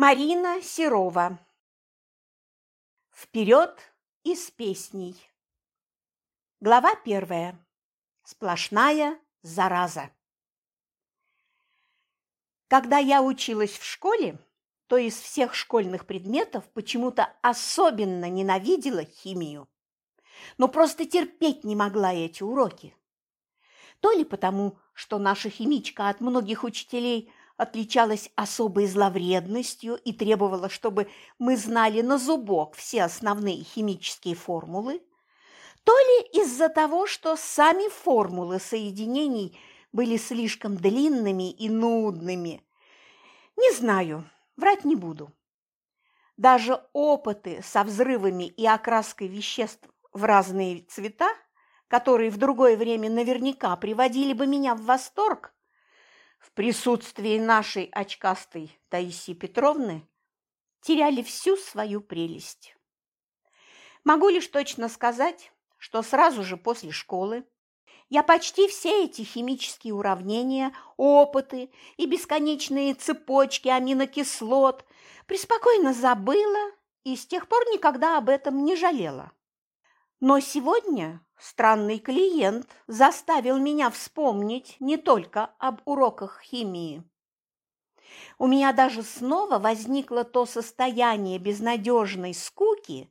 Марина Серова. Вперед из песней. Глава первая. Сплошная зараза. Когда я училась в школе, то из всех школьных предметов почему-то особенно ненавидела химию. Но просто терпеть не могла эти уроки. То ли потому, что наша химичка от многих учителей отличалась особой зловредностью и требовала, чтобы мы знали на зубок все основные химические формулы, то ли из-за того, что сами формулы соединений были слишком длинными и нудными. Не знаю, врать не буду. Даже опыты со взрывами и окраской веществ в разные цвета, которые в другое время наверняка приводили бы меня в восторг, в присутствии нашей очкастой Таисии Петровны теряли всю свою прелесть. Могу лишь точно сказать, что сразу же после школы я почти все эти химические уравнения, опыты и бесконечные цепочки аминокислот преспокойно забыла и с тех пор никогда об этом не жалела. Но сегодня странный клиент заставил меня вспомнить не только об уроках химии. У меня даже снова возникло то состояние безнадежной скуки,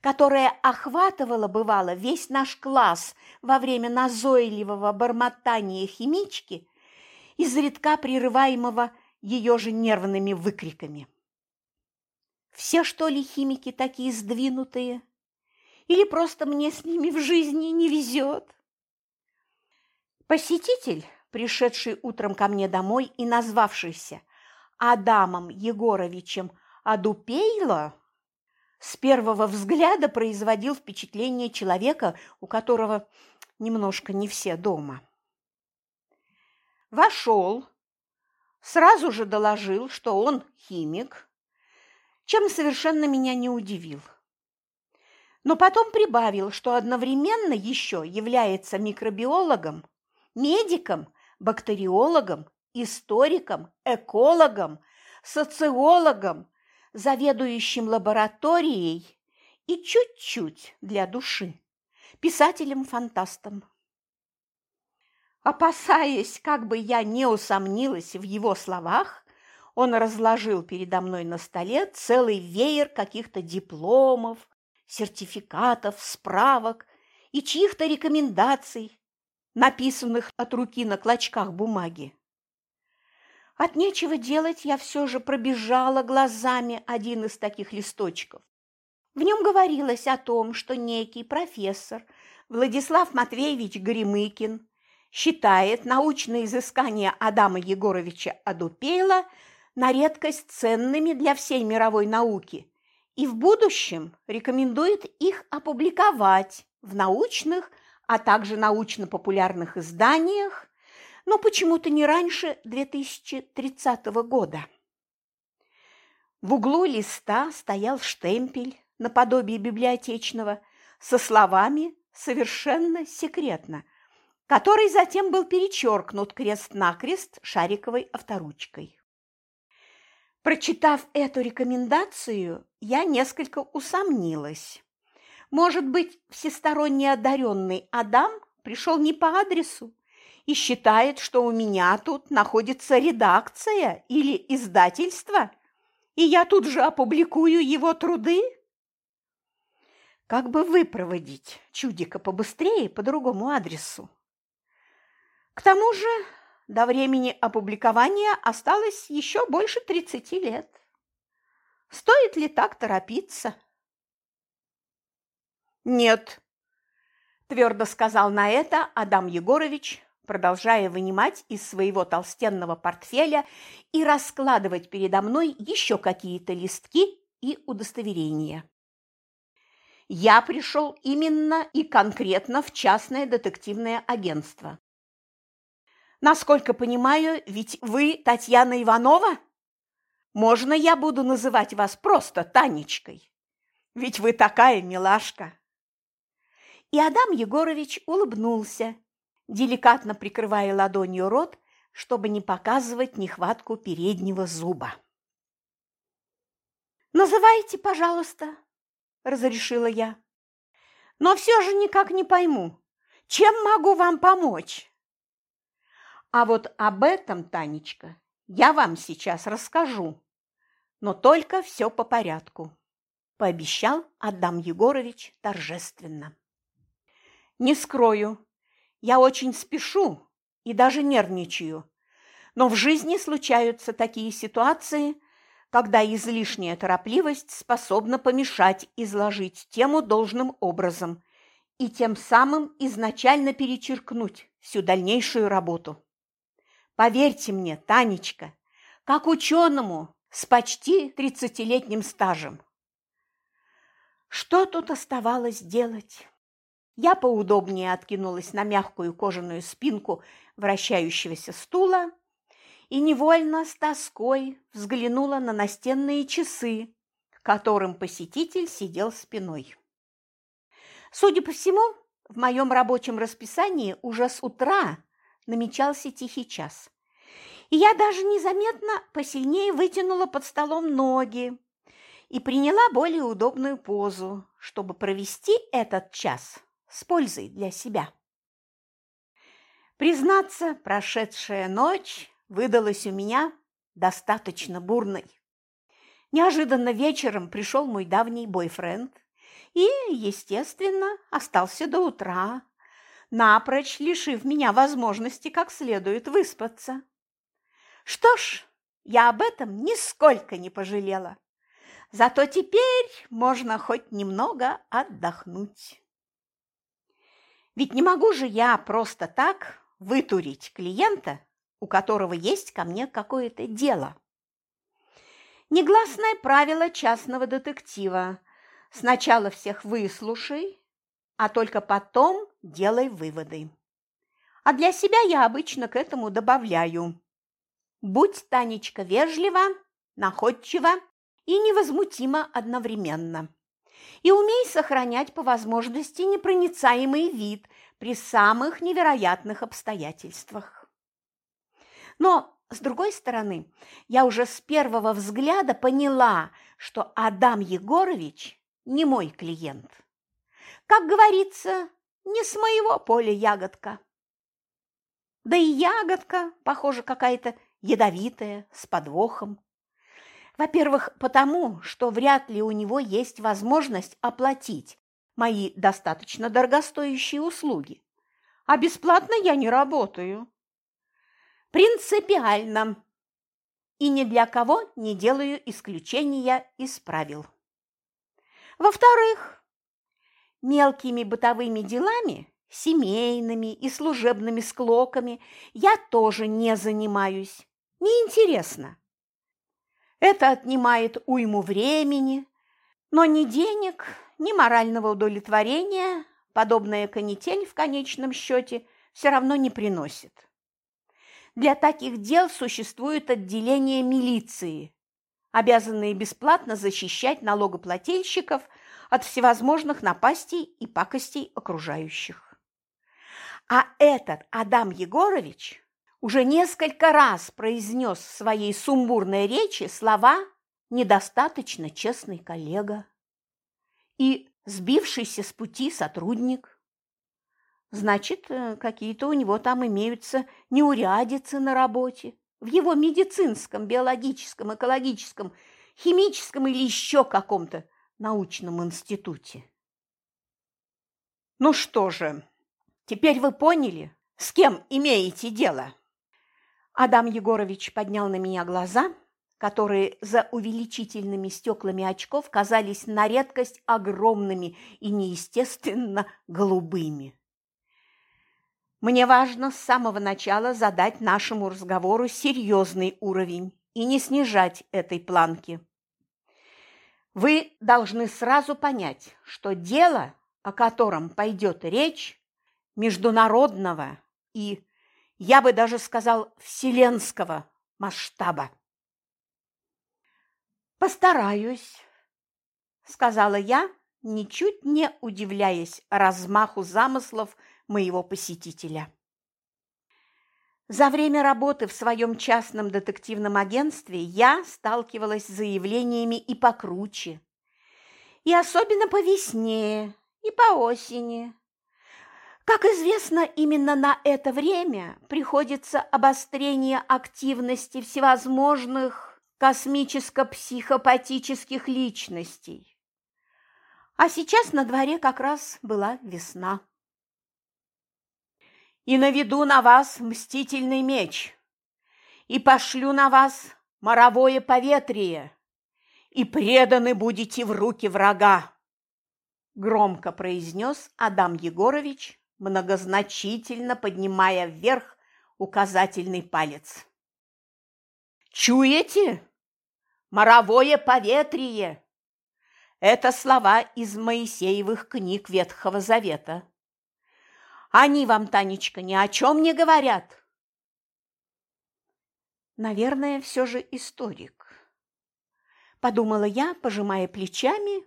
которое охватывало, бывало, весь наш класс во время назойливого бормотания химички, изредка прерываемого ее же нервными выкриками. Все, что ли, химики такие сдвинутые? Или просто мне с ними в жизни не везет? Посетитель, пришедший утром ко мне домой и назвавшийся Адамом Егоровичем Адупейло, с первого взгляда производил впечатление человека, у которого немножко не все дома. Вошел, сразу же доложил, что он химик, чем совершенно меня не удивил но потом прибавил, что одновременно еще является микробиологом, медиком, бактериологом, историком, экологом, социологом, заведующим лабораторией и чуть-чуть для души, писателем-фантастом. Опасаясь, как бы я не усомнилась в его словах, он разложил передо мной на столе целый веер каких-то дипломов, сертификатов, справок и чьих-то рекомендаций, написанных от руки на клочках бумаги. От нечего делать я все же пробежала глазами один из таких листочков. В нем говорилось о том, что некий профессор Владислав Матвеевич Горемыкин считает научные изыскания Адама Егоровича Адупейла на редкость ценными для всей мировой науки и в будущем рекомендует их опубликовать в научных, а также научно-популярных изданиях, но почему-то не раньше 2030 года. В углу листа стоял штемпель наподобие библиотечного со словами «совершенно секретно», который затем был перечеркнут крест-накрест шариковой авторучкой. Прочитав эту рекомендацию, я несколько усомнилась. Может быть, всесторонне одаренный Адам пришел не по адресу и считает, что у меня тут находится редакция или издательство, и я тут же опубликую его труды? Как бы выпроводить чудика побыстрее по другому адресу? К тому же до времени опубликования осталось еще больше 30 лет. Стоит ли так торопиться? Нет, твердо сказал на это Адам Егорович, продолжая вынимать из своего толстенного портфеля и раскладывать передо мной еще какие-то листки и удостоверения. Я пришел именно и конкретно в частное детективное агентство. Насколько понимаю, ведь вы Татьяна Иванова? Можно я буду называть вас просто Танечкой? Ведь вы такая милашка. И Адам Егорович улыбнулся, деликатно прикрывая ладонью рот, чтобы не показывать нехватку переднего зуба. «Называйте, пожалуйста», – разрешила я. «Но все же никак не пойму, чем могу вам помочь?» «А вот об этом, Танечка, я вам сейчас расскажу, но только все по порядку», – пообещал Адам Егорович торжественно. «Не скрою, я очень спешу и даже нервничаю, но в жизни случаются такие ситуации – когда излишняя торопливость способна помешать изложить тему должным образом и тем самым изначально перечеркнуть всю дальнейшую работу. Поверьте мне, Танечка, как ученому с почти тридцатилетним стажем. Что тут оставалось делать? Я поудобнее откинулась на мягкую кожаную спинку вращающегося стула и невольно с тоской взглянула на настенные часы, к которым посетитель сидел спиной. Судя по всему, в моем рабочем расписании уже с утра намечался тихий час. И я даже незаметно посильнее вытянула под столом ноги и приняла более удобную позу, чтобы провести этот час с пользой для себя. Признаться, прошедшая ночь выдалась у меня достаточно бурной. Неожиданно вечером пришел мой давний бойфренд и, естественно, остался до утра, напрочь лишив меня возможности как следует выспаться. Что ж, я об этом нисколько не пожалела. Зато теперь можно хоть немного отдохнуть. Ведь не могу же я просто так вытурить клиента у которого есть ко мне какое-то дело. Негласное правило частного детектива. Сначала всех выслушай, а только потом делай выводы. А для себя я обычно к этому добавляю. Будь, Танечка, вежлива, находчива и невозмутима одновременно. И умей сохранять по возможности непроницаемый вид при самых невероятных обстоятельствах. Но, с другой стороны, я уже с первого взгляда поняла, что Адам Егорович не мой клиент. Как говорится, не с моего поля ягодка. Да и ягодка, похоже, какая-то ядовитая, с подвохом. Во-первых, потому, что вряд ли у него есть возможность оплатить мои достаточно дорогостоящие услуги. А бесплатно я не работаю. Принципиально. И ни для кого не делаю исключения из правил. Во-вторых, мелкими бытовыми делами, семейными и служебными склоками я тоже не занимаюсь. Неинтересно. Это отнимает уйму времени, но ни денег, ни морального удовлетворения подобная канитель в конечном счете все равно не приносит. Для таких дел существует отделение милиции, обязанные бесплатно защищать налогоплательщиков от всевозможных напастей и пакостей окружающих. А этот Адам Егорович уже несколько раз произнес в своей сумбурной речи слова «недостаточно честный коллега» и «сбившийся с пути сотрудник». Значит, э, какие-то у него там имеются неурядицы на работе, в его медицинском, биологическом, экологическом, химическом или еще каком-то научном институте. Ну что же, теперь вы поняли, с кем имеете дело? Адам Егорович поднял на меня глаза, которые за увеличительными стеклами очков казались на редкость огромными и неестественно голубыми. Мне важно с самого начала задать нашему разговору серьезный уровень и не снижать этой планки. Вы должны сразу понять, что дело, о котором пойдет речь, международного и, я бы даже сказал, вселенского масштаба. «Постараюсь», – сказала я, ничуть не удивляясь размаху замыслов моего посетителя. За время работы в своем частном детективном агентстве я сталкивалась с заявлениями и покруче, и особенно по весне и по осени. Как известно, именно на это время приходится обострение активности всевозможных космическо-психопатических личностей. А сейчас на дворе как раз была весна. «И наведу на вас мстительный меч, и пошлю на вас моровое поветрие, и преданы будете в руки врага», громко произнес Адам Егорович, многозначительно поднимая вверх указательный палец. «Чуете? Моровое поветрие!» Это слова из Моисеевых книг Ветхого Завета. Они вам, Танечка, ни о чем не говорят. Наверное, все же историк. Подумала я, пожимая плечами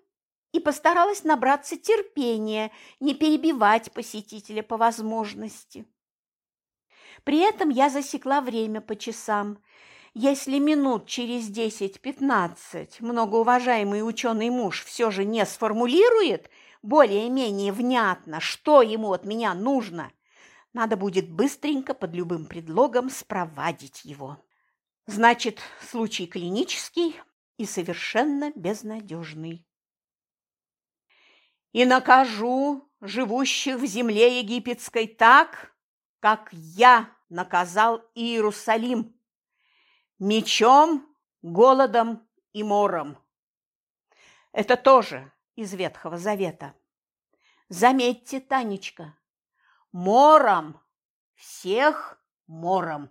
и постаралась набраться терпения, не перебивать посетителя по возможности. При этом я засекла время по часам. Если минут через 10-15 многоуважаемый ученый муж все же не сформулирует более-менее внятно, что ему от меня нужно, надо будет быстренько под любым предлогом спровадить его. Значит, случай клинический и совершенно безнадежный и накажу живущих в земле египетской так, как я наказал Иерусалим, мечом, голодом и мором. Это тоже из Ветхого Завета. Заметьте, Танечка, мором, всех мором.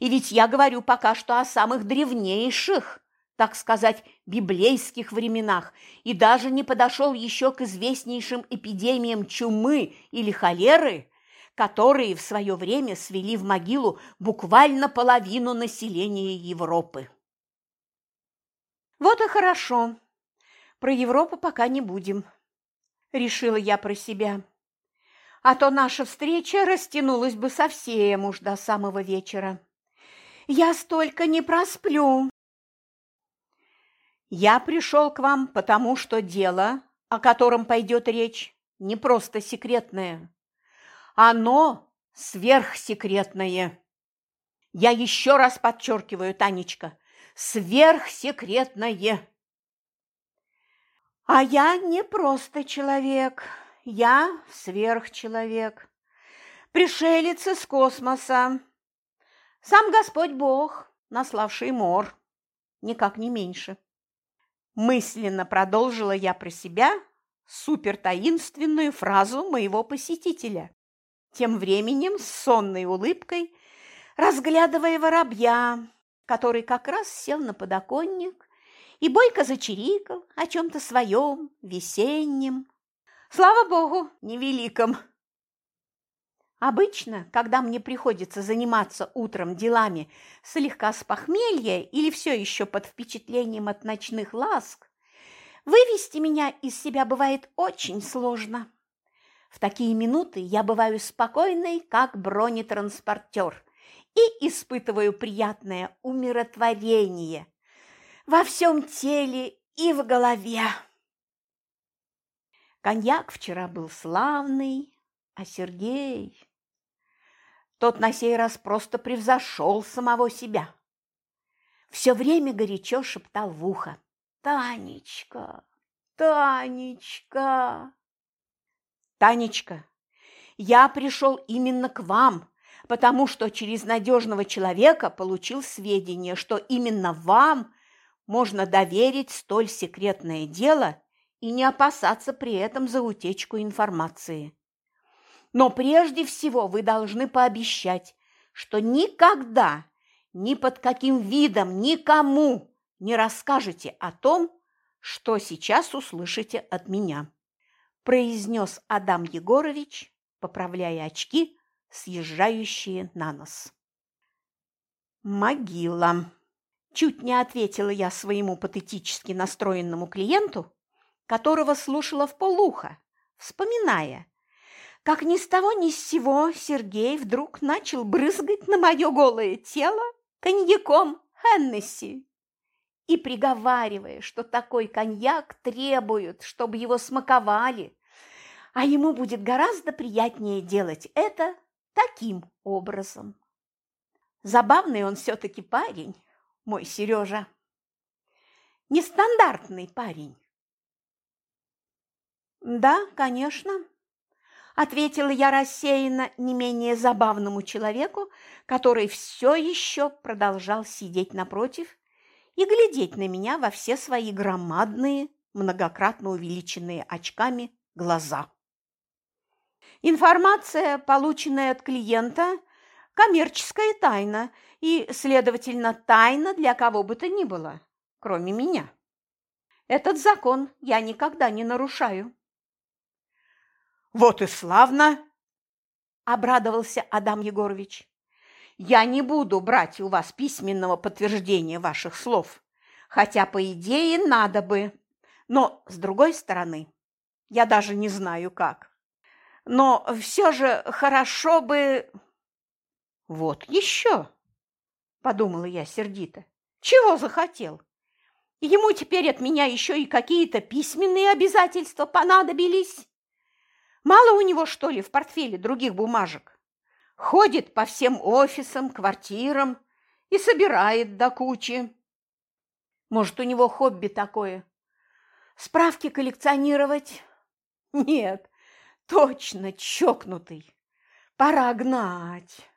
И ведь я говорю пока что о самых древнейших, так сказать, библейских временах и даже не подошел еще к известнейшим эпидемиям чумы или холеры, которые в свое время свели в могилу буквально половину населения Европы. Вот и хорошо. Про Европу пока не будем, решила я про себя. А то наша встреча растянулась бы совсем уж до самого вечера. Я столько не просплю. Я пришел к вам, потому что дело, о котором пойдет речь, не просто секретное. Оно сверхсекретное. Я еще раз подчеркиваю, Танечка, сверхсекретное. А я не просто человек, я сверхчеловек, пришелец из космоса, сам Господь Бог, наславший мор, никак не меньше. Мысленно продолжила я про себя супертаинственную фразу моего посетителя. Тем временем с сонной улыбкой, разглядывая воробья, который как раз сел на подоконник и бойко зачирикал о чем-то своем, весеннем. Слава богу, невеликом. Обычно, когда мне приходится заниматься утром делами слегка с похмелья или все еще под впечатлением от ночных ласк, вывести меня из себя бывает очень сложно. В такие минуты я бываю спокойной, как бронетранспортер, и испытываю приятное умиротворение во всем теле и в голове. Коньяк вчера был славный, а Сергей... Тот на сей раз просто превзошел самого себя. Все время горячо шептал в ухо. «Танечка! Танечка!» «Танечка, я пришел именно к вам, потому что через надежного человека получил сведения, что именно вам можно доверить столь секретное дело и не опасаться при этом за утечку информации. Но прежде всего вы должны пообещать, что никогда, ни под каким видом, никому не расскажете о том, что сейчас услышите от меня», – произнес Адам Егорович, поправляя очки, съезжающие на нос. «Могила», – чуть не ответила я своему патетически настроенному клиенту, которого слушала в полухо, вспоминая – как ни с того ни с сего Сергей вдруг начал брызгать на мое голое тело коньяком Хеннесси и приговаривая, что такой коньяк требует, чтобы его смаковали, а ему будет гораздо приятнее делать это таким образом. Забавный он все-таки парень, мой Сережа. Нестандартный парень. Да, конечно, ответила я рассеянно не менее забавному человеку, который все еще продолжал сидеть напротив и глядеть на меня во все свои громадные, многократно увеличенные очками глаза. Информация, полученная от клиента, коммерческая тайна и, следовательно, тайна для кого бы то ни было, кроме меня. Этот закон я никогда не нарушаю. Вот и славно, обрадовался Адам Егорович. Я не буду брать у вас письменного подтверждения ваших слов, хотя, по идее, надо бы. Но, с другой стороны, я даже не знаю как. Но все же хорошо бы... Вот еще, подумала я сердито. Чего захотел? Ему теперь от меня еще и какие-то письменные обязательства понадобились. Мало у него, что ли, в портфеле других бумажек? Ходит по всем офисам, квартирам и собирает до кучи. Может, у него хобби такое? Справки коллекционировать? Нет, точно чокнутый. Пора гнать.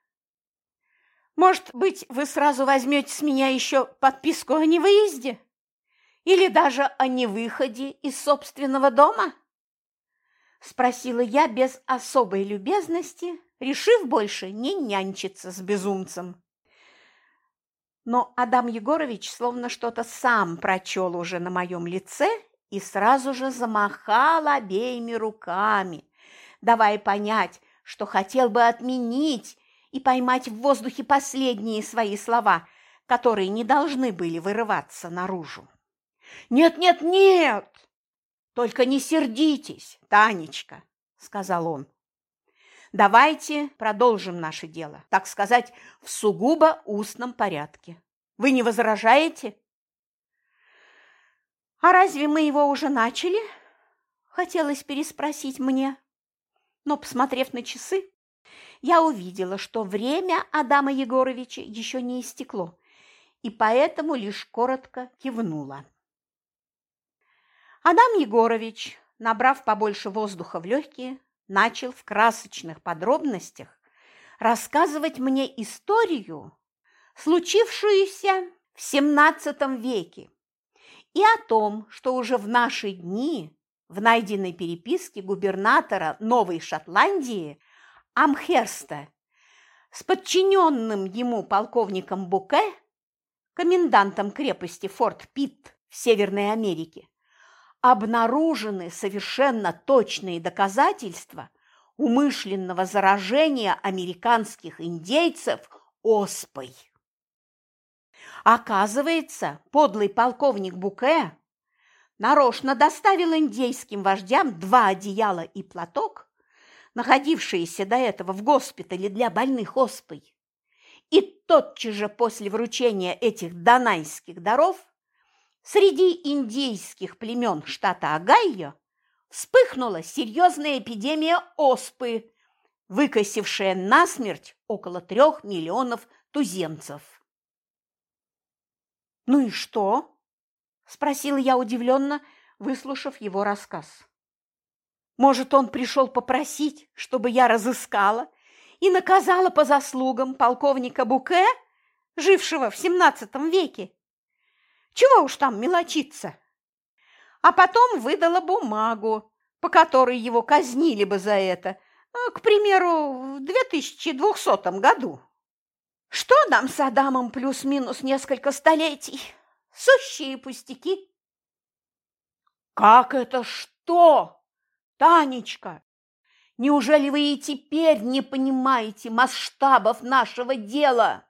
Может быть, вы сразу возьмете с меня еще подписку о невыезде? Или даже о невыходе из собственного дома? Спросила я без особой любезности, решив больше не нянчиться с безумцем. Но Адам Егорович словно что-то сам прочел уже на моем лице и сразу же замахал обеими руками, давая понять, что хотел бы отменить и поймать в воздухе последние свои слова, которые не должны были вырываться наружу. «Нет, нет, нет!» Только не сердитесь, Танечка, сказал он. Давайте продолжим наше дело, так сказать, в сугубо устном порядке. Вы не возражаете? А разве мы его уже начали? Хотелось переспросить мне. Но, посмотрев на часы, я увидела, что время Адама Егоровича еще не истекло, и поэтому лишь коротко кивнула. Адам Егорович, набрав побольше воздуха в легкие, начал в красочных подробностях рассказывать мне историю, случившуюся в XVII веке, и о том, что уже в наши дни в найденной переписке губернатора Новой Шотландии Амхерста с подчиненным ему полковником Буке, комендантом крепости Форт Питт в Северной Америке, обнаружены совершенно точные доказательства умышленного заражения американских индейцев оспой. Оказывается, подлый полковник Буке нарочно доставил индейским вождям два одеяла и платок, находившиеся до этого в госпитале для больных оспой. И тотчас же после вручения этих донайских даров Среди индейских племен штата Огайо вспыхнула серьезная эпидемия оспы, выкосившая насмерть около трех миллионов туземцев. «Ну и что?» – спросила я удивленно, выслушав его рассказ. «Может, он пришел попросить, чтобы я разыскала и наказала по заслугам полковника Буке, жившего в XVII веке, чего уж там мелочиться? А потом выдала бумагу, по которой его казнили бы за это, э, к примеру, в 2200 году. Что нам с Адамом плюс-минус несколько столетий? Сущие пустяки. Как это что? Танечка, неужели вы и теперь не понимаете масштабов нашего дела?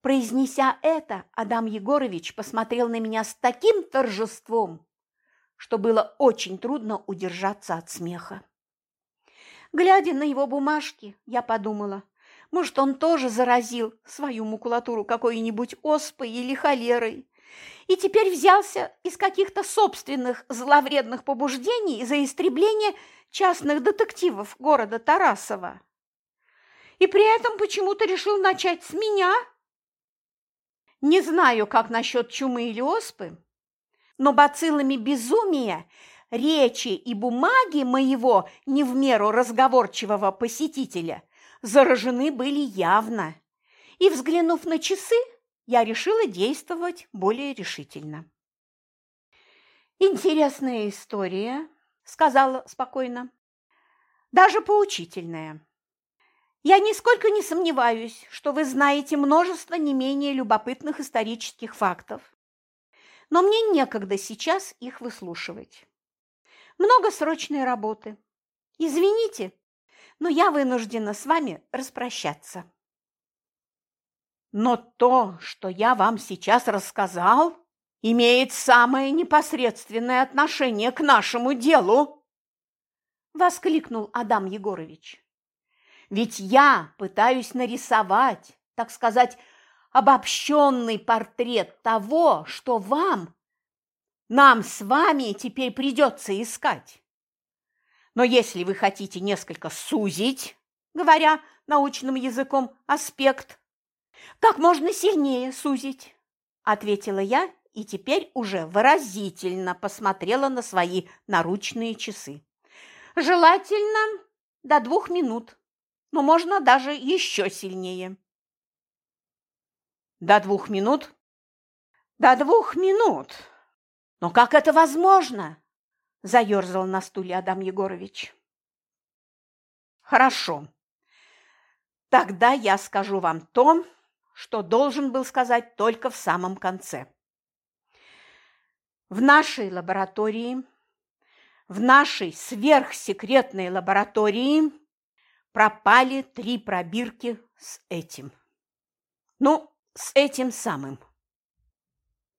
Произнеся это, Адам Егорович посмотрел на меня с таким торжеством, что было очень трудно удержаться от смеха. Глядя на его бумажки, я подумала, может, он тоже заразил свою макулатуру какой-нибудь оспой или холерой, и теперь взялся из каких-то собственных зловредных побуждений за истребление частных детективов города Тарасова. И при этом почему-то решил начать с меня. Не знаю, как насчет чумы или оспы, но бациллами безумия речи и бумаги моего не в меру разговорчивого посетителя заражены были явно. И, взглянув на часы, я решила действовать более решительно. «Интересная история», – сказала спокойно. «Даже поучительная. Я нисколько не сомневаюсь, что вы знаете множество не менее любопытных исторических фактов, но мне некогда сейчас их выслушивать. Много срочной работы. Извините, но я вынуждена с вами распрощаться». Но то, что я вам сейчас рассказал, имеет самое непосредственное отношение к нашему делу, воскликнул Адам Егорович. Ведь я пытаюсь нарисовать, так сказать, обобщенный портрет того, что вам, нам с вами теперь придется искать. Но если вы хотите несколько сузить, говоря научным языком, аспект как можно сильнее сузить, ответила я и теперь уже выразительно посмотрела на свои наручные часы. Желательно до двух минут, но можно даже еще сильнее. До двух минут? До двух минут. Но как это возможно? Заерзал на стуле Адам Егорович. Хорошо. Тогда я скажу вам то, что должен был сказать только в самом конце. В нашей лаборатории, в нашей сверхсекретной лаборатории пропали три пробирки с этим. Ну, с этим самым.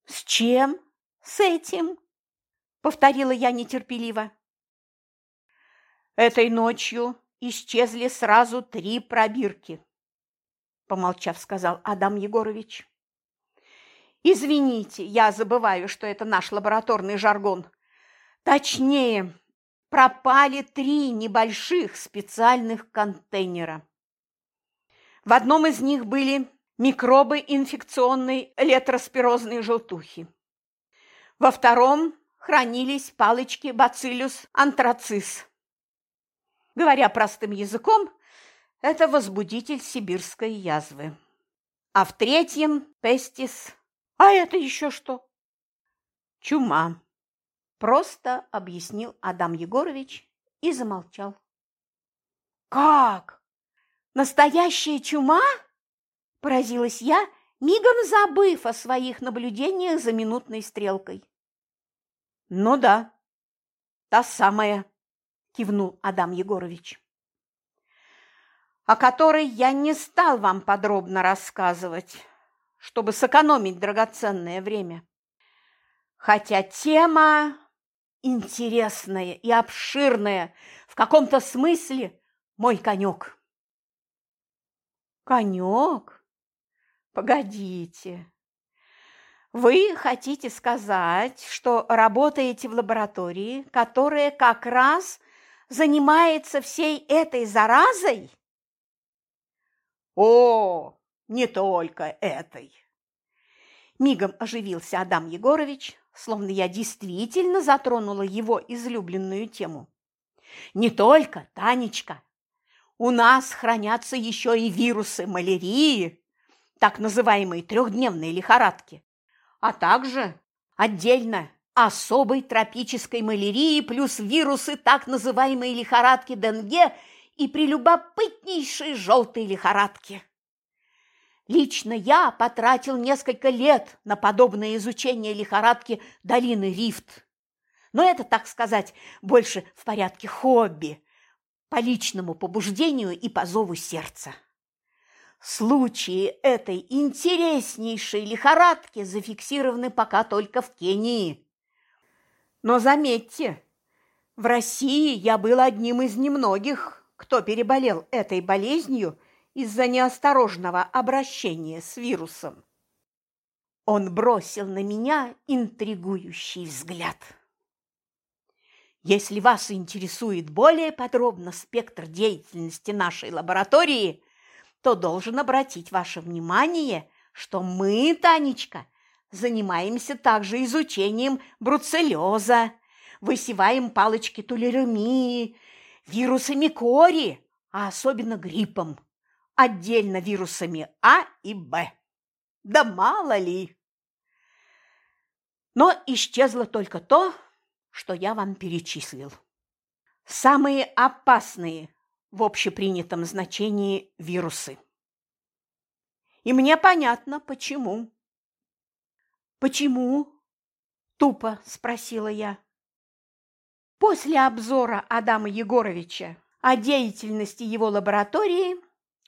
С чем? С этим? Повторила я нетерпеливо. Этой ночью исчезли сразу три пробирки помолчав, сказал Адам Егорович. Извините, я забываю, что это наш лабораторный жаргон. Точнее, пропали три небольших специальных контейнера. В одном из них были микробы инфекционной летроспирозной желтухи. Во втором хранились палочки бациллюс антрацис. Говоря простым языком, это возбудитель сибирской язвы. А в третьем – пестис. А это еще что? Чума. Просто объяснил Адам Егорович и замолчал. Как? Настоящая чума? Поразилась я, мигом забыв о своих наблюдениях за минутной стрелкой. Ну да, та самая, кивнул Адам Егорович о которой я не стал вам подробно рассказывать, чтобы сэкономить драгоценное время. Хотя тема интересная и обширная, в каком-то смысле мой конек. Конек? Погодите. Вы хотите сказать, что работаете в лаборатории, которая как раз занимается всей этой заразой? О, не только этой. Мигом оживился Адам Егорович, словно я действительно затронула его излюбленную тему. Не только, Танечка. У нас хранятся еще и вирусы малярии, так называемые трехдневные лихорадки, а также отдельно особой тропической малярии плюс вирусы так называемой лихорадки Денге и прелюбопытнейшей желтой лихорадки. Лично я потратил несколько лет на подобное изучение лихорадки долины Рифт. Но это, так сказать, больше в порядке хобби, по личному побуждению и по зову сердца. Случаи этой интереснейшей лихорадки зафиксированы пока только в Кении. Но заметьте, в России я был одним из немногих, кто переболел этой болезнью из-за неосторожного обращения с вирусом. Он бросил на меня интригующий взгляд. Если вас интересует более подробно спектр деятельности нашей лаборатории, то должен обратить ваше внимание, что мы, Танечка, занимаемся также изучением бруцеллеза, высеваем палочки тулеремии, вирусами кори, а особенно гриппом, отдельно вирусами А и Б. Да мало ли! Но исчезло только то, что я вам перечислил. Самые опасные в общепринятом значении вирусы. И мне понятно, почему. «Почему?» – тупо спросила я. После обзора Адама Егоровича о деятельности его лаборатории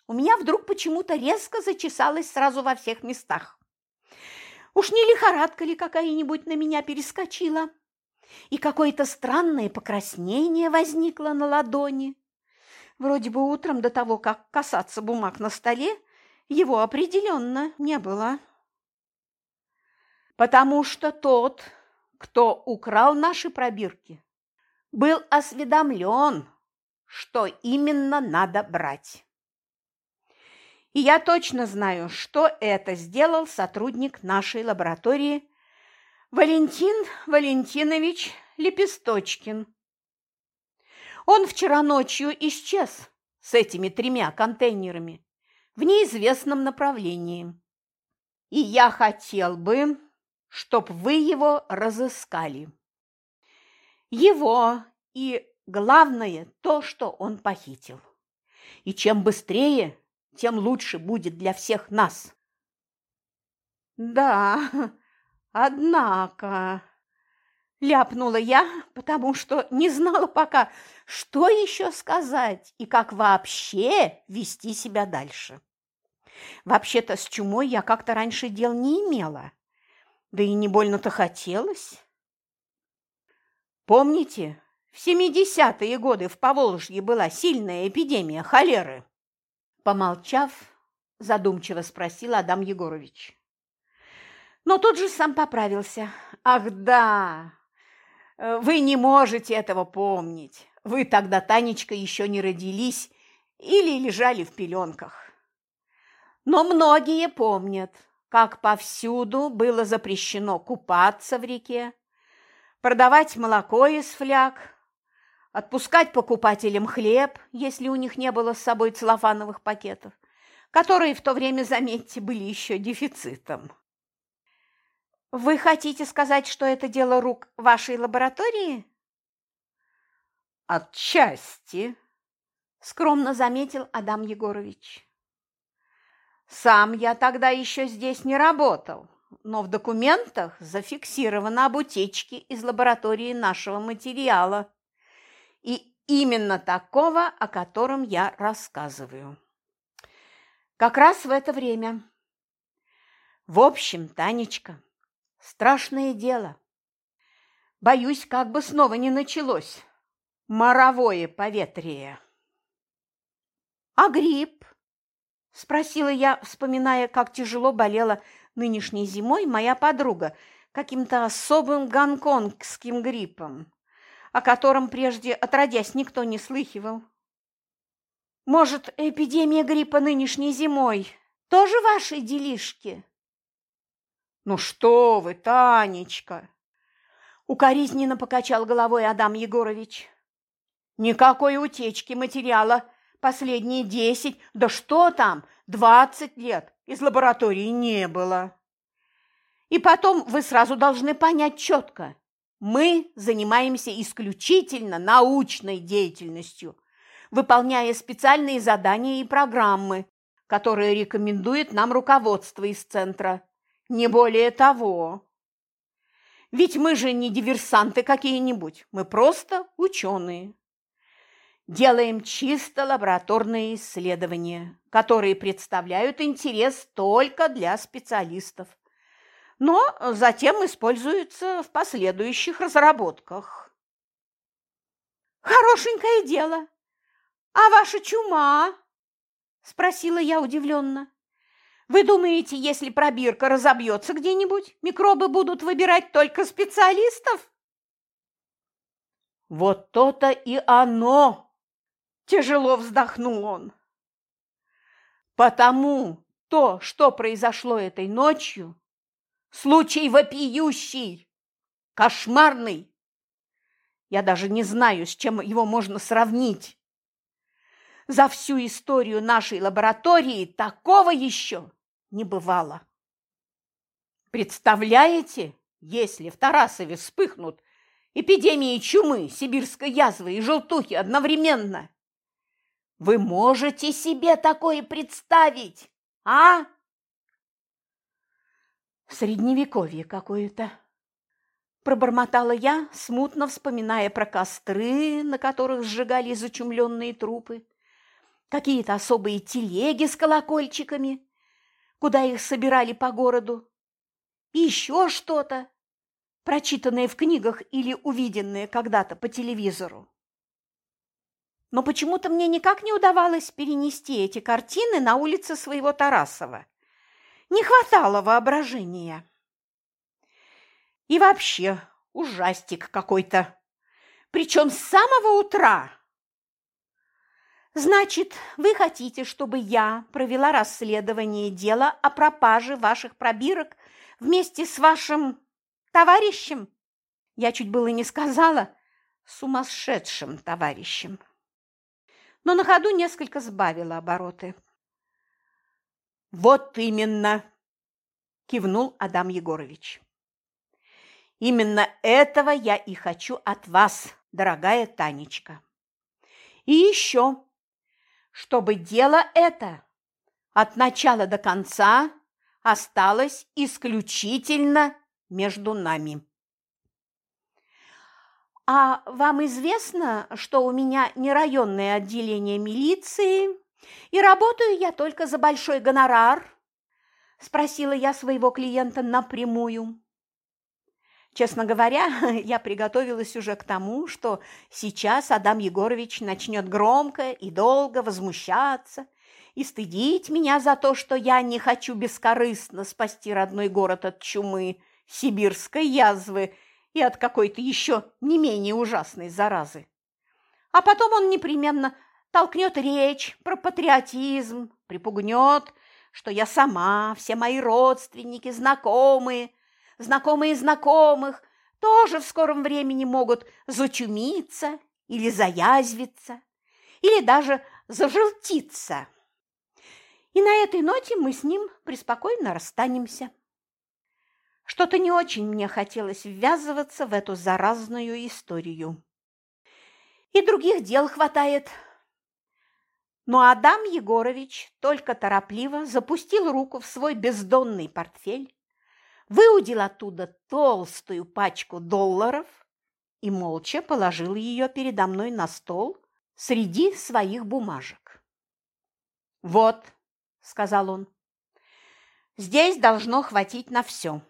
у меня вдруг почему-то резко зачесалось сразу во всех местах. Уж не лихорадка ли какая-нибудь на меня перескочила? И какое-то странное покраснение возникло на ладони. Вроде бы утром до того, как касаться бумаг на столе, его определенно не было. Потому что тот, кто украл наши пробирки, был осведомлен, что именно надо брать. И я точно знаю, что это сделал сотрудник нашей лаборатории Валентин Валентинович Лепесточкин. Он вчера ночью исчез с этими тремя контейнерами в неизвестном направлении. И я хотел бы, чтоб вы его разыскали. Его и, главное, то, что он похитил. И чем быстрее, тем лучше будет для всех нас. Да, однако, ляпнула я, потому что не знала пока, что еще сказать и как вообще вести себя дальше. Вообще-то с чумой я как-то раньше дел не имела, да и не больно-то хотелось. Помните, в 70-е годы в Поволжье была сильная эпидемия холеры? Помолчав, задумчиво спросил Адам Егорович. Но тут же сам поправился. Ах, да, вы не можете этого помнить. Вы тогда, Танечка, еще не родились или лежали в пеленках. Но многие помнят, как повсюду было запрещено купаться в реке, продавать молоко из фляг, отпускать покупателям хлеб, если у них не было с собой целлофановых пакетов, которые в то время, заметьте, были еще дефицитом. Вы хотите сказать, что это дело рук вашей лаборатории? Отчасти, скромно заметил Адам Егорович. Сам я тогда еще здесь не работал, но в документах зафиксировано об утечке из лаборатории нашего материала и именно такого, о котором я рассказываю. Как раз в это время. В общем, Танечка, страшное дело. Боюсь, как бы снова не началось моровое поветрие. А грипп? Спросила я, вспоминая, как тяжело болела нынешней зимой моя подруга каким-то особым гонконгским гриппом о котором прежде отродясь никто не слыхивал. Может, эпидемия гриппа нынешней зимой тоже ваши делишки? Ну что вы, Танечка! Укоризненно покачал головой Адам Егорович. Никакой утечки материала последние десять, да что там, двадцать лет из лаборатории не было. И потом вы сразу должны понять четко, мы занимаемся исключительно научной деятельностью, выполняя специальные задания и программы, которые рекомендует нам руководство из центра. Не более того. Ведь мы же не диверсанты какие-нибудь, мы просто ученые. Делаем чисто лабораторные исследования, которые представляют интерес только для специалистов но затем используется в последующих разработках. Хорошенькое дело. А ваша чума? Спросила я удивленно. Вы думаете, если пробирка разобьется где-нибудь, микробы будут выбирать только специалистов? Вот то-то и оно! Тяжело вздохнул он. Потому то, что произошло этой ночью, случай вопиющий, кошмарный. Я даже не знаю, с чем его можно сравнить. За всю историю нашей лаборатории такого еще не бывало. Представляете, если в Тарасове вспыхнут эпидемии чумы, сибирской язвы и желтухи одновременно? Вы можете себе такое представить, а? Средневековье какое-то. Пробормотала я, смутно вспоминая про костры, на которых сжигали зачумленные трупы, какие-то особые телеги с колокольчиками, куда их собирали по городу, и еще что-то, прочитанное в книгах или увиденное когда-то по телевизору. Но почему-то мне никак не удавалось перенести эти картины на улицы своего Тарасова. Не хватало воображения. И вообще ужастик какой-то. Причем с самого утра. Значит, вы хотите, чтобы я провела расследование дела о пропаже ваших пробирок вместе с вашим товарищем? Я чуть было не сказала сумасшедшим товарищем. Но на ходу несколько сбавила обороты. Вот именно, кивнул Адам Егорович. Именно этого я и хочу от вас, дорогая Танечка. И еще чтобы дело это от начала до конца осталось исключительно между нами. «А вам известно, что у меня не районное отделение милиции, и работаю я только за большой гонорар?» – спросила я своего клиента напрямую. Честно говоря, я приготовилась уже к тому, что сейчас Адам Егорович начнет громко и долго возмущаться и стыдить меня за то, что я не хочу бескорыстно спасти родной город от чумы, сибирской язвы и от какой-то еще не менее ужасной заразы. А потом он непременно толкнет речь про патриотизм, припугнет, что я сама, все мои родственники, знакомые – знакомые знакомых тоже в скором времени могут зачумиться или заязвиться, или даже зажелтиться. И на этой ноте мы с ним преспокойно расстанемся. Что-то не очень мне хотелось ввязываться в эту заразную историю. И других дел хватает. Но Адам Егорович только торопливо запустил руку в свой бездонный портфель, выудил оттуда толстую пачку долларов и молча положил ее передо мной на стол среди своих бумажек. «Вот», – сказал он, – «здесь должно хватить на все.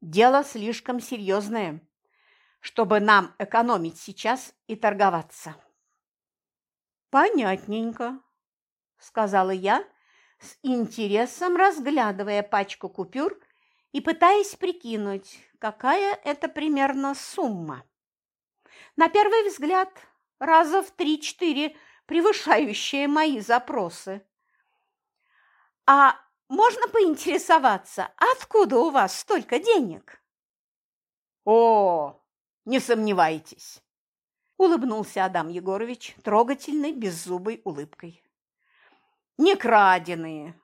Дело слишком серьезное, чтобы нам экономить сейчас и торговаться». «Понятненько», – сказала я, с интересом разглядывая пачку купюр и пытаясь прикинуть, какая это примерно сумма. На первый взгляд, раза в три-четыре превышающая мои запросы. А можно поинтересоваться, откуда у вас столько денег? О, не сомневайтесь, улыбнулся Адам Егорович трогательной беззубой улыбкой. Не краденые,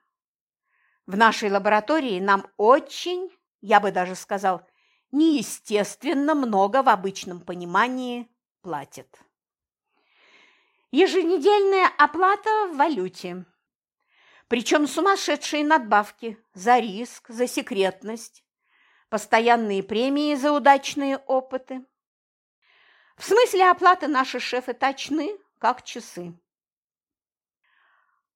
в нашей лаборатории нам очень, я бы даже сказал, неестественно много в обычном понимании платят. Еженедельная оплата в валюте. Причем сумасшедшие надбавки за риск, за секретность, постоянные премии за удачные опыты. В смысле оплаты наши шефы точны, как часы.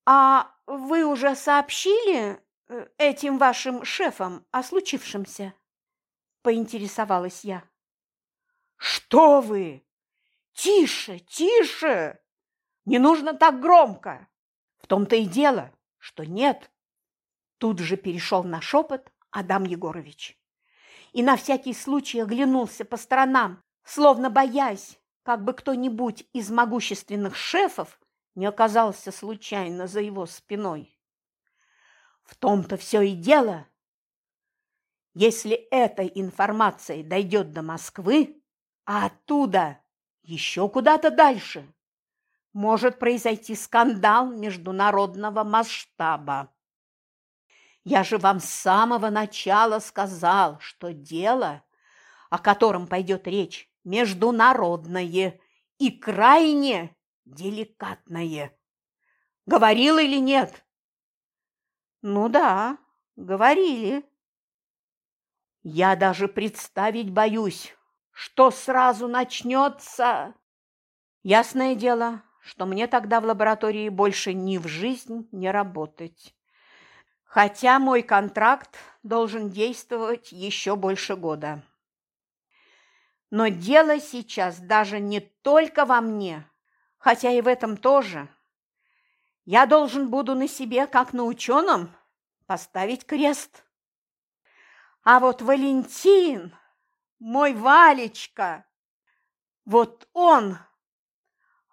А вы уже сообщили Э, этим вашим шефом о случившемся?» – поинтересовалась я. «Что вы? Тише, тише! Не нужно так громко. В том-то и дело, что нет. Тут же перешел на шепот Адам Егорович. И на всякий случай оглянулся по сторонам, словно боясь, как бы кто-нибудь из могущественных шефов не оказался случайно за его спиной. В том-то все и дело. Если эта информация дойдет до Москвы, а оттуда еще куда-то дальше, может произойти скандал международного масштаба. Я же вам с самого начала сказал, что дело, о котором пойдет речь, международное и крайне деликатное. Говорил или нет? Ну да, говорили. Я даже представить боюсь, что сразу начнется. Ясное дело, что мне тогда в лаборатории больше ни в жизнь не работать. Хотя мой контракт должен действовать еще больше года. Но дело сейчас даже не только во мне, хотя и в этом тоже. Я должен буду на себе, как на ученом, поставить крест. А вот Валентин, мой Валечка, вот он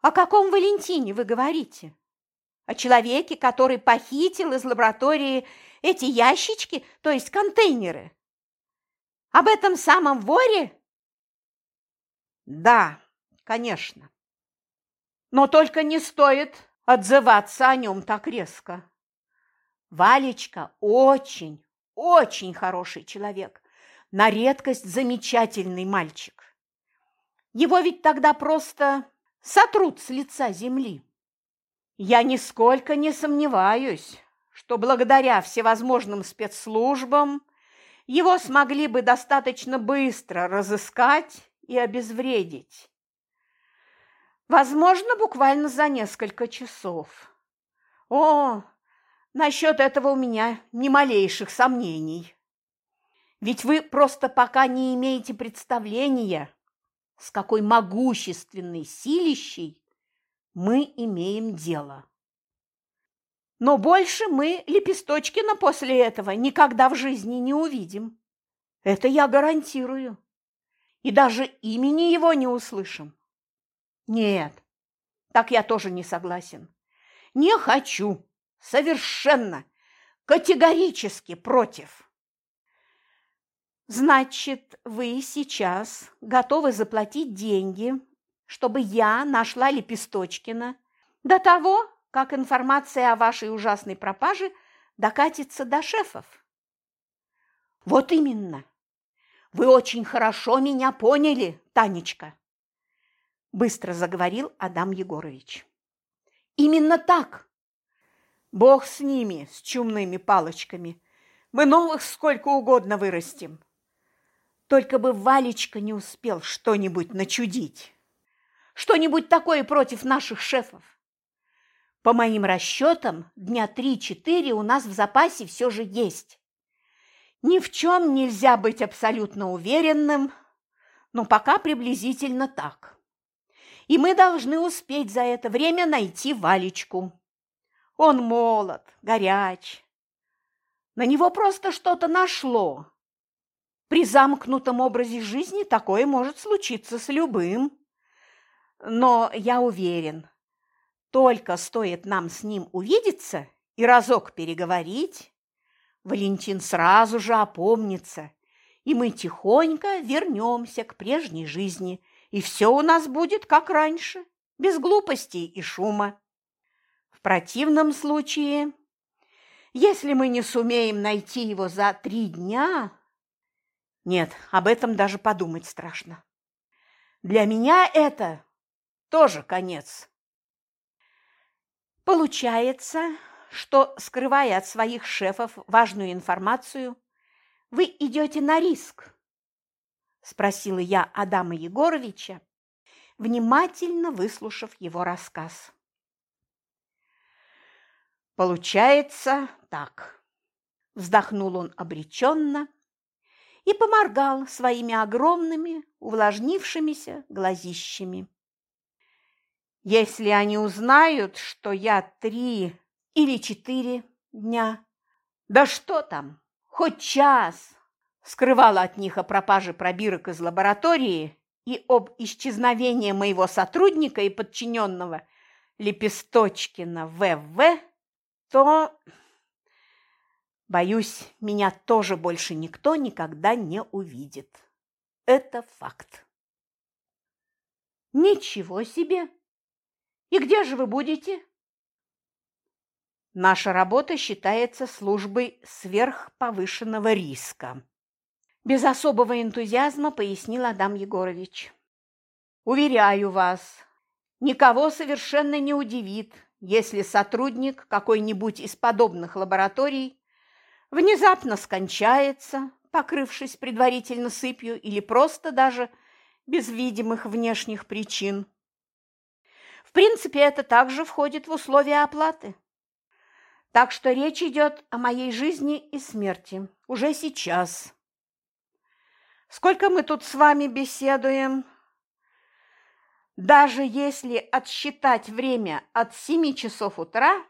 о каком Валентине вы говорите? О человеке, который похитил из лаборатории эти ящички, то есть контейнеры? Об этом самом воре? Да, конечно. Но только не стоит отзываться о нем так резко. Валечка очень, очень хороший человек, на редкость замечательный мальчик. Его ведь тогда просто сотрут с лица земли. Я нисколько не сомневаюсь, что благодаря всевозможным спецслужбам его смогли бы достаточно быстро разыскать и обезвредить. Возможно, буквально за несколько часов. О, насчет этого у меня ни малейших сомнений. Ведь вы просто пока не имеете представления, с какой могущественной силищей мы имеем дело. Но больше мы Лепесточкина после этого никогда в жизни не увидим. Это я гарантирую. И даже имени его не услышим. Нет, так я тоже не согласен. Не хочу. Совершенно. Категорически против. Значит, вы сейчас готовы заплатить деньги, чтобы я нашла Лепесточкина до того, как информация о вашей ужасной пропаже докатится до шефов? Вот именно. Вы очень хорошо меня поняли, Танечка, быстро заговорил Адам Егорович. Именно так. Бог с ними, с чумными палочками. Мы новых сколько угодно вырастим. Только бы Валечка не успел что-нибудь начудить. Что-нибудь такое против наших шефов. По моим расчетам, дня три-четыре у нас в запасе все же есть. Ни в чем нельзя быть абсолютно уверенным, но пока приблизительно так. И мы должны успеть за это время найти Валечку. Он молод, горяч. На него просто что-то нашло, при замкнутом образе жизни такое может случиться с любым. Но я уверен, только стоит нам с ним увидеться и разок переговорить, Валентин сразу же опомнится, и мы тихонько вернемся к прежней жизни, и все у нас будет как раньше, без глупостей и шума. В противном случае, если мы не сумеем найти его за три дня, нет, об этом даже подумать страшно. Для меня это тоже конец. Получается, что, скрывая от своих шефов важную информацию, вы идете на риск? Спросила я Адама Егоровича, внимательно выслушав его рассказ. Получается так. Вздохнул он обреченно и поморгал своими огромными, увлажнившимися глазищами. Если они узнают, что я три или четыре дня, да что там, хоть час, скрывала от них о пропаже пробирок из лаборатории и об исчезновении моего сотрудника и подчиненного Лепесточкина ВВ, то, боюсь, меня тоже больше никто никогда не увидит. Это факт. Ничего себе! И где же вы будете? Наша работа считается службой сверхповышенного риска. Без особого энтузиазма пояснил Адам Егорович. Уверяю вас, никого совершенно не удивит, если сотрудник какой-нибудь из подобных лабораторий внезапно скончается, покрывшись предварительно сыпью или просто даже без видимых внешних причин. В принципе, это также входит в условия оплаты. Так что речь идет о моей жизни и смерти уже сейчас. Сколько мы тут с вами беседуем? Даже если отсчитать время от 7 часов утра,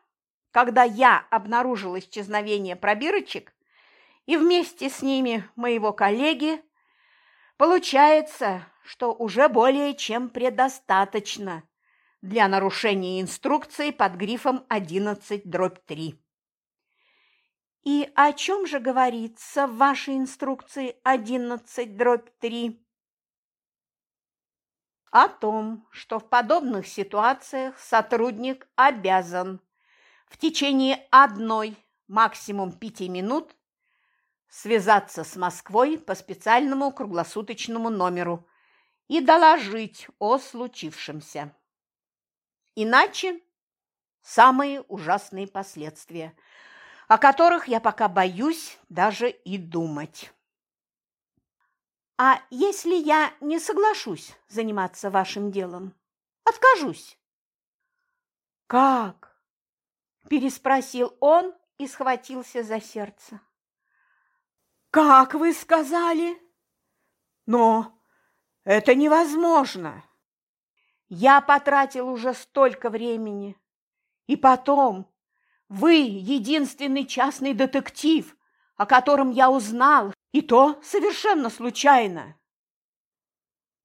когда я обнаружил исчезновение пробирочек, и вместе с ними моего коллеги, получается, что уже более чем предостаточно для нарушения инструкции под грифом 11 дробь 3. И о чем же говорится в вашей инструкции 11 дробь 3? О том, что в подобных ситуациях сотрудник обязан в течение одной, максимум пяти минут связаться с Москвой по специальному круглосуточному номеру и доложить о случившемся. Иначе самые ужасные последствия – о которых я пока боюсь даже и думать. А если я не соглашусь заниматься вашим делом? Откажусь? Как? Переспросил он и схватился за сердце. Как вы сказали? Но это невозможно. Я потратил уже столько времени. И потом, вы единственный частный детектив, о котором я узнал, и то совершенно случайно.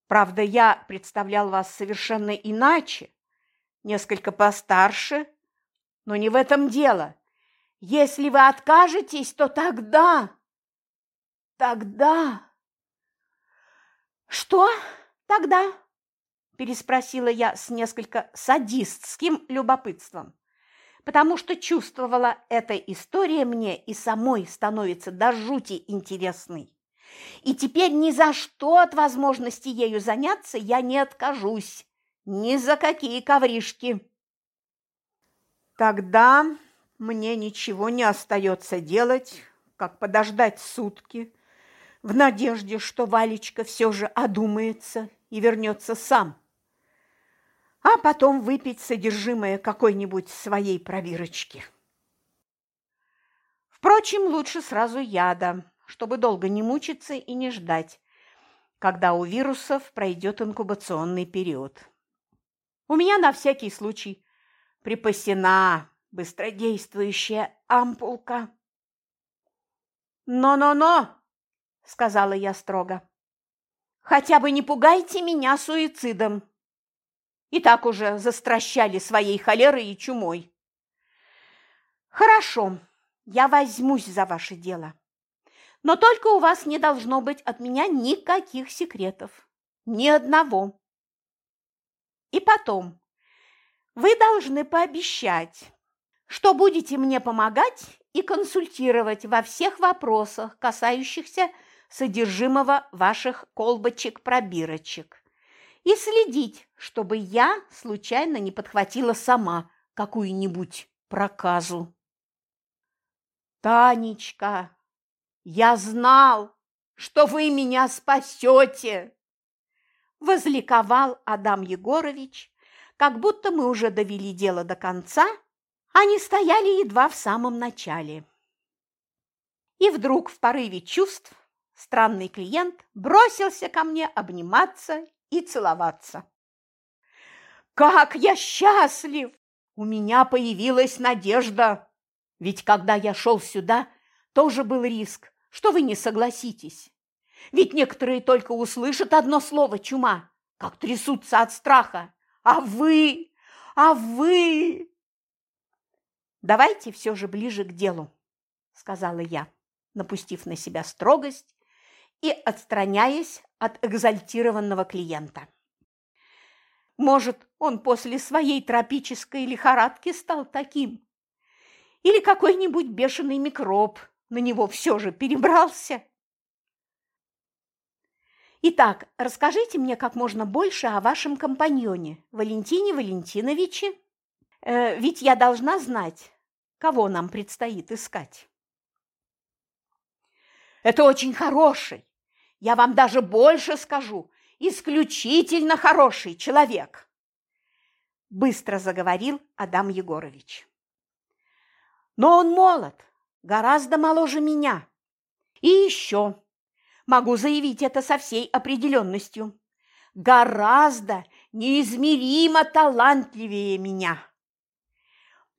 Правда, я представлял вас совершенно иначе, несколько постарше, но не в этом дело. Если вы откажетесь, то тогда... Тогда... Что тогда? Переспросила я с несколько садистским любопытством потому что чувствовала, эта история мне и самой становится до жути интересной. И теперь ни за что от возможности ею заняться я не откажусь, ни за какие ковришки. Тогда мне ничего не остается делать, как подождать сутки, в надежде, что Валечка все же одумается и вернется сам а потом выпить содержимое какой-нибудь своей пробирочки. Впрочем, лучше сразу яда, чтобы долго не мучиться и не ждать, когда у вирусов пройдет инкубационный период. У меня на всякий случай припасена быстродействующая ампулка. «Но-но-но!» – сказала я строго. «Хотя бы не пугайте меня суицидом!» и так уже застращали своей холерой и чумой. Хорошо, я возьмусь за ваше дело. Но только у вас не должно быть от меня никаких секретов. Ни одного. И потом, вы должны пообещать, что будете мне помогать и консультировать во всех вопросах, касающихся содержимого ваших колбочек-пробирочек и следить, чтобы я случайно не подхватила сама какую-нибудь проказу. Танечка, я знал, что вы меня спасете, возликовал Адам Егорович, как будто мы уже довели дело до конца, не стояли едва в самом начале. И вдруг в порыве чувств странный клиент бросился ко мне обниматься и целоваться. Как я счастлив! У меня появилась надежда. Ведь когда я шел сюда, тоже был риск, что вы не согласитесь. Ведь некоторые только услышат одно слово «чума», как трясутся от страха. А вы, а вы... Давайте все же ближе к делу, сказала я, напустив на себя строгость и отстраняясь от экзальтированного клиента. Может, он после своей тропической лихорадки стал таким? Или какой-нибудь бешеный микроб на него все же перебрался? Итак, расскажите мне как можно больше о вашем компаньоне, Валентине Валентиновиче. Э, ведь я должна знать, кого нам предстоит искать. Это очень хороший, я вам даже больше скажу, исключительно хороший человек, быстро заговорил Адам Егорович. Но он молод, гораздо моложе меня. И еще, могу заявить это со всей определенностью, гораздо неизмеримо талантливее меня.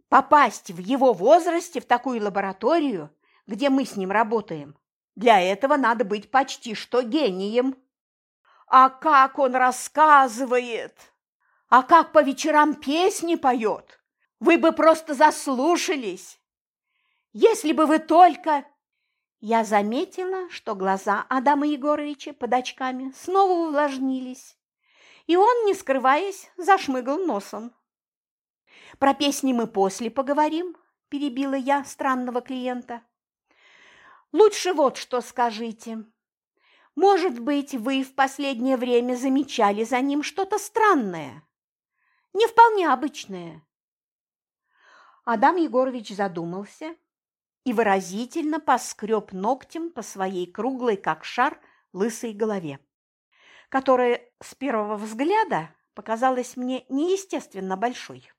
Попасть в его возрасте в такую лабораторию, где мы с ним работаем, для этого надо быть почти что гением. А как он рассказывает! А как по вечерам песни поет! Вы бы просто заслушались! Если бы вы только...» Я заметила, что глаза Адама Егоровича под очками снова увлажнились, и он, не скрываясь, зашмыгал носом. «Про песни мы после поговорим», – перебила я странного клиента. «Лучше вот что скажите. Может быть, вы в последнее время замечали за ним что-то странное, не вполне обычное. Адам Егорович задумался и выразительно поскреб ногтем по своей круглой, как шар, лысой голове, которая с первого взгляда показалась мне неестественно большой.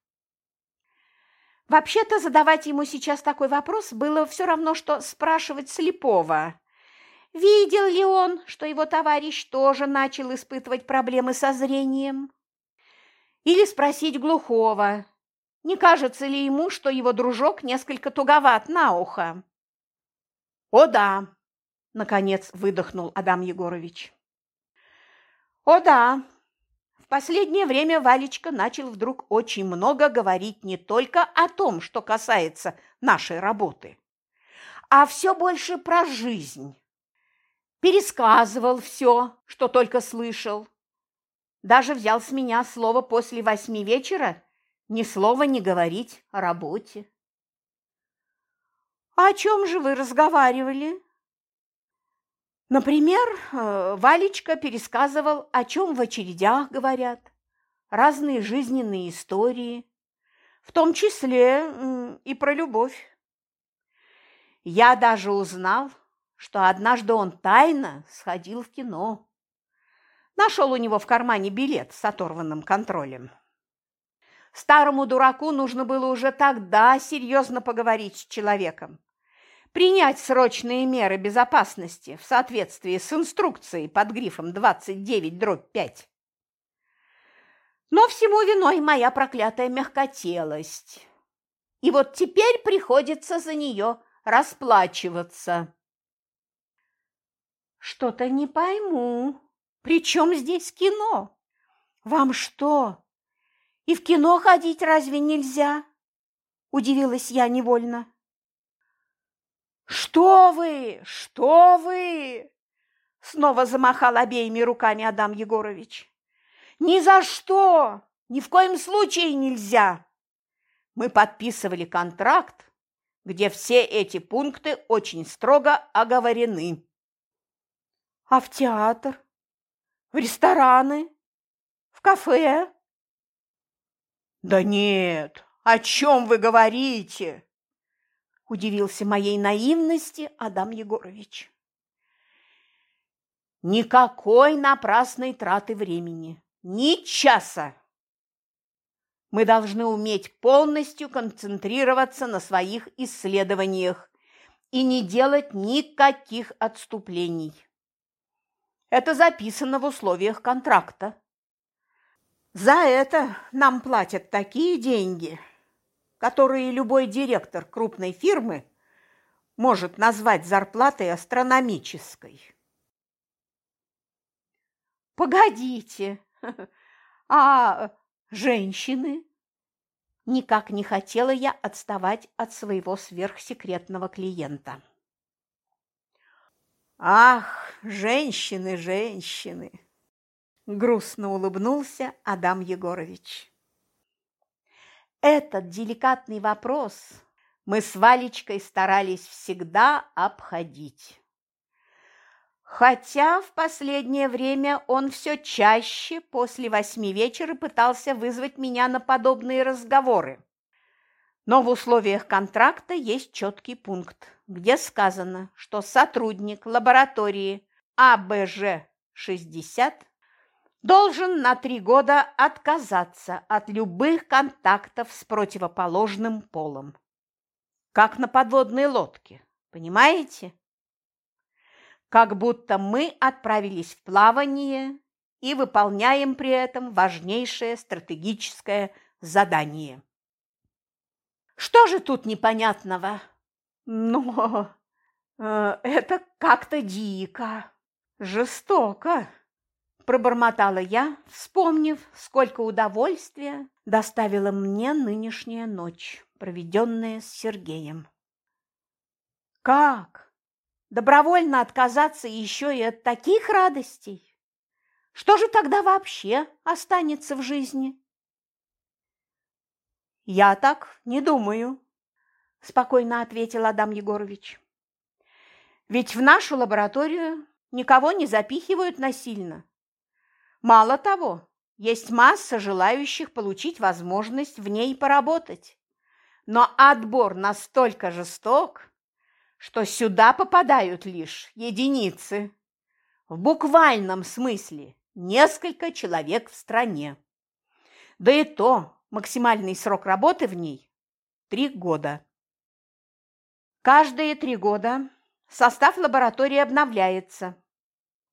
Вообще-то задавать ему сейчас такой вопрос было все равно, что спрашивать слепого, Видел ли он, что его товарищ тоже начал испытывать проблемы со зрением? Или спросить глухого, не кажется ли ему, что его дружок несколько туговат на ухо? «О да!» – наконец выдохнул Адам Егорович. «О да!» В последнее время Валечка начал вдруг очень много говорить не только о том, что касается нашей работы, а все больше про жизнь пересказывал все, что только слышал. Даже взял с меня слово после восьми вечера ни слова не говорить о работе. «А о чем же вы разговаривали?» Например, э, Валечка пересказывал, о чем в очередях говорят, разные жизненные истории, в том числе и про любовь. Я даже узнал, что однажды он тайно сходил в кино. Нашел у него в кармане билет с оторванным контролем. Старому дураку нужно было уже тогда серьезно поговорить с человеком, принять срочные меры безопасности в соответствии с инструкцией под грифом 29-5. Но всему виной моя проклятая мягкотелость. И вот теперь приходится за нее расплачиваться. Что-то не пойму. При чем здесь кино? Вам что, и в кино ходить разве нельзя? Удивилась я невольно. Что вы? Что вы? Снова замахал обеими руками Адам Егорович. Ни за что! Ни в коем случае нельзя! Мы подписывали контракт, где все эти пункты очень строго оговорены. А в театр? В рестораны? В кафе? Да нет, о чем вы говорите? Удивился моей наивности Адам Егорович. Никакой напрасной траты времени, ни часа. Мы должны уметь полностью концентрироваться на своих исследованиях и не делать никаких отступлений. Это записано в условиях контракта. За это нам платят такие деньги, которые любой директор крупной фирмы может назвать зарплатой астрономической. Погодите, а женщины? Никак не хотела я отставать от своего сверхсекретного клиента. Ах, женщины, женщины! Грустно улыбнулся Адам Егорович. Этот деликатный вопрос мы с Валечкой старались всегда обходить. Хотя в последнее время он все чаще после восьми вечера пытался вызвать меня на подобные разговоры. Но в условиях контракта есть четкий пункт, где сказано, что сотрудник лаборатории АБЖ-60 должен на три года отказаться от любых контактов с противоположным полом. Как на подводной лодке, понимаете? как будто мы отправились в плавание и выполняем при этом важнейшее стратегическое задание. Что же тут непонятного? Ну, э, это как-то дико, жестоко, пробормотала я, вспомнив, сколько удовольствия доставила мне нынешняя ночь, проведенная с Сергеем. Как? добровольно отказаться еще и от таких радостей? Что же тогда вообще останется в жизни? Я так не думаю, спокойно ответил Адам Егорович. Ведь в нашу лабораторию никого не запихивают насильно. Мало того, есть масса желающих получить возможность в ней поработать. Но отбор настолько жесток, что сюда попадают лишь единицы. В буквальном смысле несколько человек в стране. Да и то максимальный срок работы в ней – три года. Каждые три года состав лаборатории обновляется.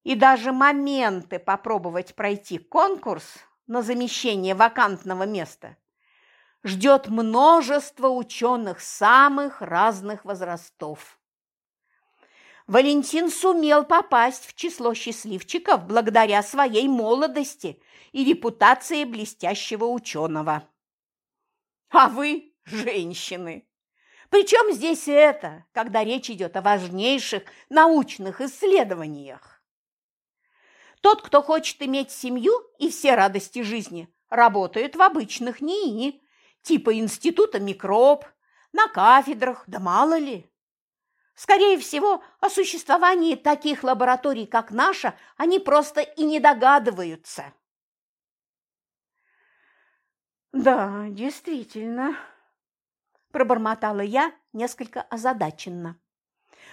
И даже моменты попробовать пройти конкурс на замещение вакантного места ждет множество ученых самых разных возрастов. Валентин сумел попасть в число счастливчиков благодаря своей молодости и репутации блестящего ученого. А вы – женщины. Причем здесь это, когда речь идет о важнейших научных исследованиях? Тот, кто хочет иметь семью и все радости жизни, работает в обычных НИИ, типа института микроб, на кафедрах, да мало ли. Скорее всего, о существовании таких лабораторий, как наша, они просто и не догадываются. Да, действительно, пробормотала я несколько озадаченно.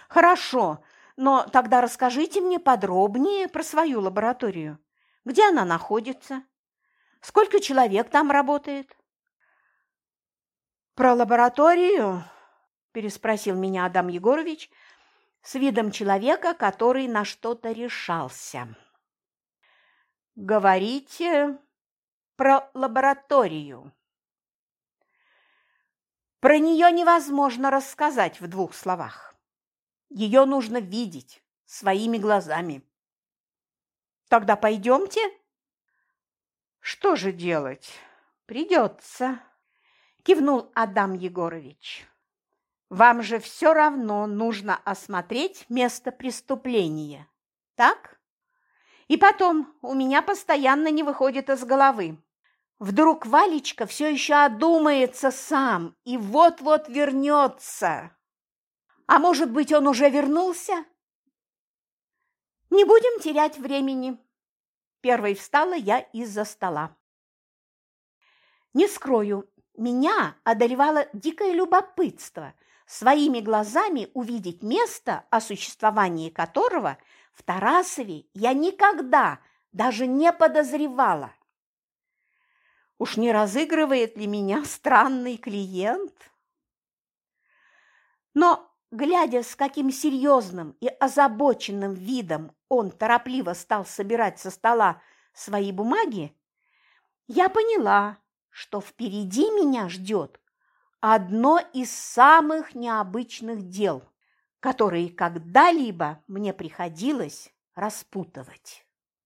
Хорошо, но тогда расскажите мне подробнее про свою лабораторию. Где она находится? Сколько человек там работает? Про лабораторию переспросил меня Адам Егорович с видом человека, который на что-то решался. Говорите про лабораторию. Про нее невозможно рассказать в двух словах. Ее нужно видеть своими глазами. Тогда пойдемте. Что же делать? Придется, кивнул Адам Егорович. Вам же все равно нужно осмотреть место преступления, так? И потом, у меня постоянно не выходит из головы. Вдруг Валечка все еще одумается сам и вот-вот вернется. А может быть, он уже вернулся? Не будем терять времени. Первой встала я из-за стола. Не скрою, меня одолевало дикое любопытство – своими глазами увидеть место, о существовании которого в Тарасове я никогда даже не подозревала. Уж не разыгрывает ли меня странный клиент? Но, глядя, с каким серьезным и озабоченным видом он торопливо стал собирать со стола свои бумаги, я поняла, что впереди меня ждет одно из самых необычных дел, которые когда-либо мне приходилось распутывать.